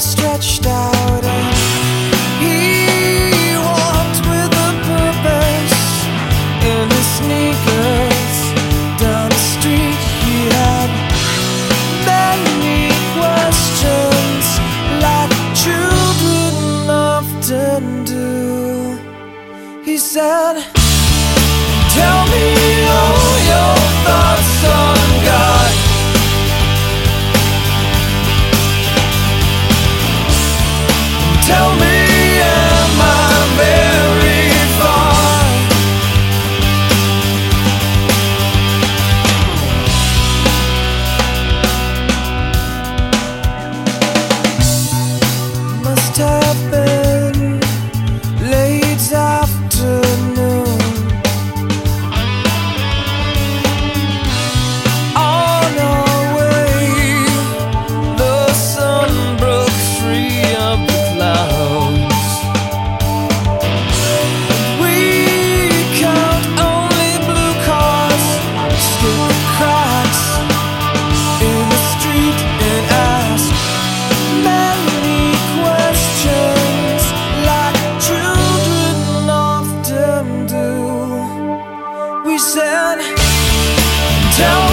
stretched out and he walked with a purpose in his sneakers down the street. He had many questions like children often do. He said tell me all your thoughts on nothing. said, Don't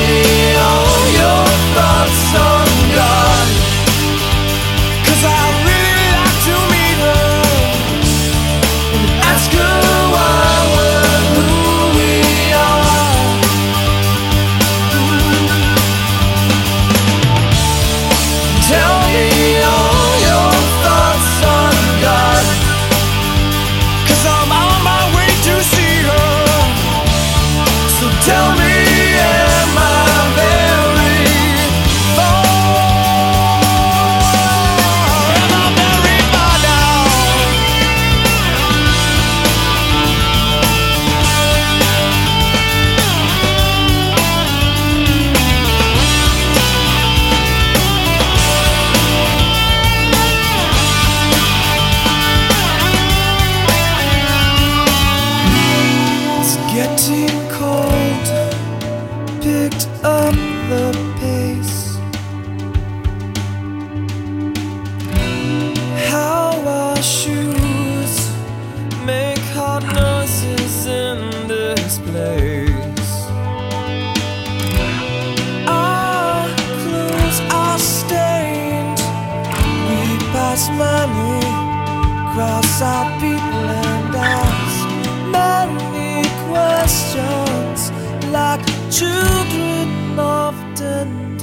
fast money cross our people and ask many questions like children often